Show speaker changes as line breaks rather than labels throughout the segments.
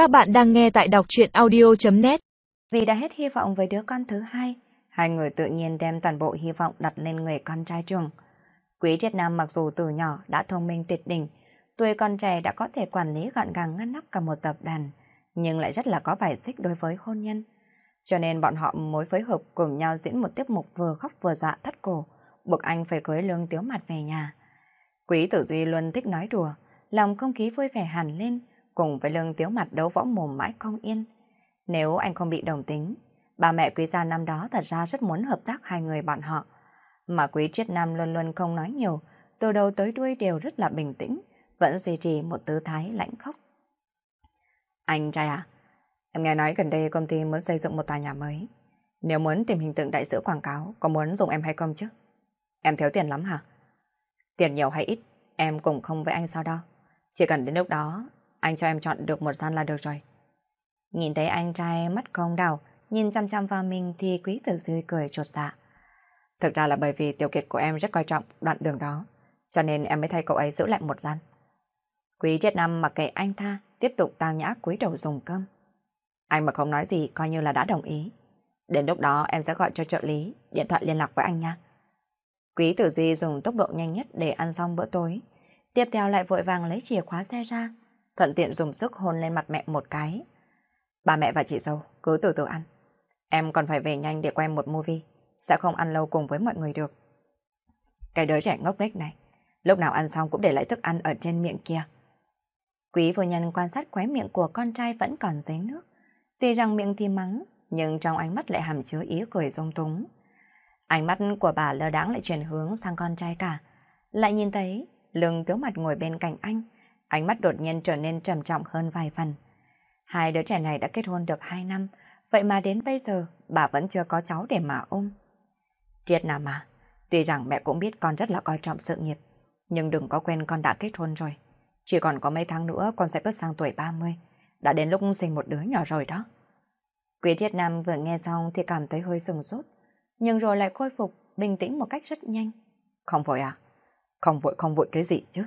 Các bạn đang nghe tại đọc truyện audio.net
Vì đã hết hy vọng với đứa con thứ hai, hai người tự nhiên đem toàn bộ hy vọng đặt lên người con trai trường. Quý Triết Nam mặc dù từ nhỏ đã thông minh tuyệt đỉnh, tuổi con trẻ đã có thể quản lý gọn gàng ngăn nắp cả một tập đoàn, nhưng lại rất là có bài xích đối với hôn nhân. Cho nên bọn họ mối phối hợp cùng nhau diễn một tiết mục vừa khóc vừa dọa thắt cổ, buộc anh phải cưới lương tiếu mặt về nhà. Quý Tử Duy luôn thích nói đùa, lòng không khí vui vẻ hẳn lên, cùng với lương tiếu mặt đấu võ mồm mãi không yên. Nếu anh không bị đồng tính, bà mẹ quý gia năm đó thật ra rất muốn hợp tác hai người bọn họ. Mà quý triết nam luôn luôn không nói nhiều, từ đầu tới đuôi đều rất là bình tĩnh, vẫn duy trì một tư thái lãnh khốc. Anh trai à, em nghe nói gần đây công ty muốn xây dựng một tòa nhà mới. Nếu muốn tìm hình tượng đại sứ quảng cáo, có muốn dùng em hay không chứ? Em thiếu tiền lắm hả? Tiền nhiều hay ít, em cùng không với anh sao đâu. Chỉ cần đến lúc đó, anh cho em chọn được một gian là được rồi. Nhìn thấy anh trai mắt không đảo, nhìn chăm chăm vào mình thì quý tử duy cười trột dạ. Thực ra là bởi vì tiểu kiệt của em rất coi trọng đoạn đường đó, cho nên em mới thay cậu ấy giữ lại một gian. Quý triết năm mặc kệ anh tha, tiếp tục tao nhã cúi đầu dùng cơm. Anh mà không nói gì coi như là đã đồng ý. Đến lúc đó em sẽ gọi cho trợ lý, điện thoại liên lạc với anh nha. Quý tử duy dùng tốc độ nhanh nhất để ăn xong bữa tối. Tiếp theo lại vội vàng lấy chìa khóa xe ra, thuận tiện dùng sức hôn lên mặt mẹ một cái. Ba mẹ và chị dâu cứ từ từ ăn. Em còn phải về nhanh để quay một movie, sẽ không ăn lâu cùng với mọi người được. Cái đứa trẻ ngốc nghếch này, lúc nào ăn xong cũng để lại thức ăn ở trên miệng kia. Quý phu nhân quan sát khóe miệng của con trai vẫn còn dính nước. Tuy rằng miệng thì mắng, nhưng trong ánh mắt lại hàm chứa ý cười rung túng. Ánh mắt của bà lơ đáng lại chuyển hướng sang con trai cả. Lại nhìn thấy lưng tiếu mặt ngồi bên cạnh anh, ánh mắt đột nhiên trở nên trầm trọng hơn vài phần. Hai đứa trẻ này đã kết hôn được hai năm, vậy mà đến bây giờ bà vẫn chưa có cháu để mà ôm. Triết nào mà, tuy rằng mẹ cũng biết con rất là coi trọng sự nghiệp, nhưng đừng có quên con đã kết hôn rồi. Chỉ còn có mấy tháng nữa con sẽ bước sang tuổi 30, đã đến lúc sinh một đứa nhỏ rồi đó. Quý Triết Nam vừa nghe xong thì cảm thấy hơi sừng sốt, nhưng rồi lại khôi phục, bình tĩnh một cách rất nhanh. Không vội à? Không vội không vội cái gì chứ?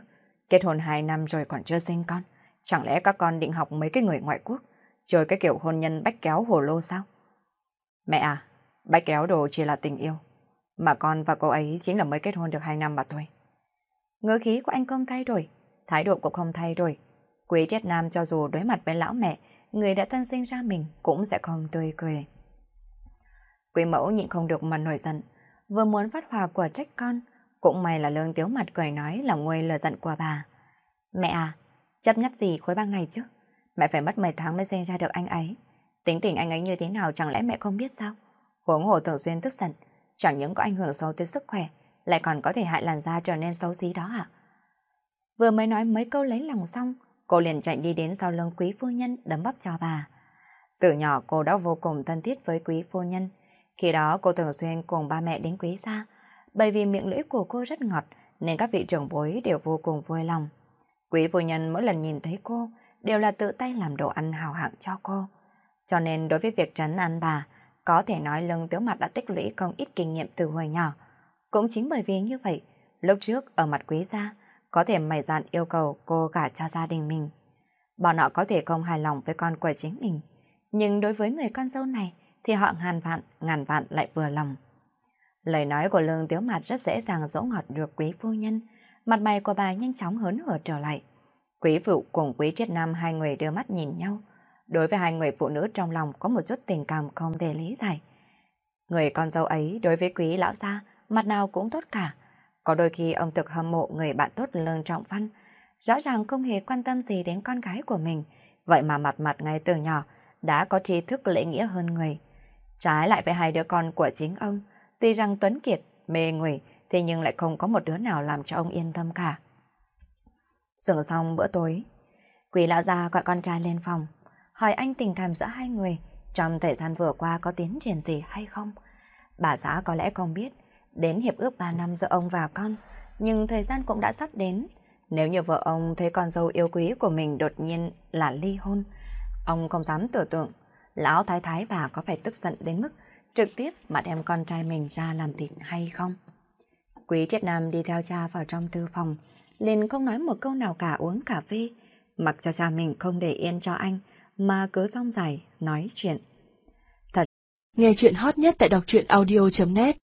Kết hôn 2 năm rồi còn chưa sinh con. Chẳng lẽ các con định học mấy cái người ngoại quốc, chơi cái kiểu hôn nhân bách kéo hồ lô sao? Mẹ à, bách kéo đồ chỉ là tình yêu. Mà con và cô ấy chính là mới kết hôn được 2 năm mà thôi. Ngữ khí của anh không thay đổi, thái độ cũng không thay đổi. Quý Triết Nam cho dù đối mặt với lão mẹ, người đã thân sinh ra mình cũng sẽ không tươi cười. Quý mẫu nhịn không được mà nổi giận, vừa muốn phát hòa của trách con, cũng may là lương tiếu mặt cười nói là nguôi lời giận của bà. Mẹ à, chấp nhất gì khối băng này chứ? Mẹ phải mất 10 tháng mới sinh ra được anh ấy. Tính tình anh ấy như thế nào chẳng lẽ mẹ không biết sao? Huống hồ thường xuyên tức giận, chẳng những có ảnh hưởng xấu tới sức khỏe, lại còn có thể hại làn da trở nên xấu xí đó à? Vừa mới nói mấy câu lấy lòng xong, cô liền chạy đi đến sau lưng quý phu nhân đấm bắp cho bà. Từ nhỏ cô đã vô cùng thân thiết với quý phu nhân. Khi đó cô thường xuyên cùng ba mẹ đến quý gia, bởi vì miệng lưỡi của cô rất ngọt nên các vị trưởng bối đều vô cùng vui lòng. Quý vô nhân mỗi lần nhìn thấy cô đều là tự tay làm đồ ăn hào hạng cho cô. Cho nên đối với việc trấn an bà, có thể nói lưng tiếu mặt đã tích lũy không ít kinh nghiệm từ hồi nhỏ. Cũng chính bởi vì như vậy, lúc trước ở mặt quý gia, có thể mày dạn yêu cầu cô gả cho gia đình mình. Bọn họ có thể không hài lòng với con của chính mình, nhưng đối với người con dâu này thì họ ngàn vạn, ngàn vạn lại vừa lòng. Lời nói của lương tiếu mặt rất dễ dàng dỗ ngọt được quý phu nhân, mặt mày của bà nhanh chóng hớn hở trở lại. Quý phụ cùng quý triết nam hai người đưa mắt nhìn nhau. Đối với hai người phụ nữ trong lòng có một chút tình cảm không thể lý giải. Người con dâu ấy đối với quý lão gia, mặt nào cũng tốt cả. Có đôi khi ông thực hâm mộ người bạn tốt lương trọng văn, rõ ràng không hề quan tâm gì đến con gái của mình, vậy mà mặt mặt ngay từ nhỏ đã có trí thức lễ nghĩa hơn người. Trái lại với hai đứa con của chính ông, tuy rằng Tuấn Kiệt mê người, thế nhưng lại không có một đứa nào làm cho ông yên tâm cả. Dừng xong bữa tối, Quỷ lão gia gọi con trai lên phòng, hỏi anh tình cảm giữa hai người trong thời gian vừa qua có tiến triển gì hay không. Bà xã có lẽ không biết, đến hiệp ước 3 năm giữa ông và con, nhưng thời gian cũng đã sắp đến. Nếu như vợ ông thấy con dâu yêu quý của mình đột nhiên là ly hôn, ông không dám tưởng tượng lão thái thái bà có phải tức giận đến mức trực tiếp mà đem con trai mình ra làm thịt hay không. Quý Triết Nam đi theo cha vào trong thư phòng, liền không nói một câu nào cả uống cà phê, mặc cho cha mình không để yên cho anh, mà cứ rong dài, nói chuyện.
thật Nghe chuyện hot nhất tại đọc truyện audio.net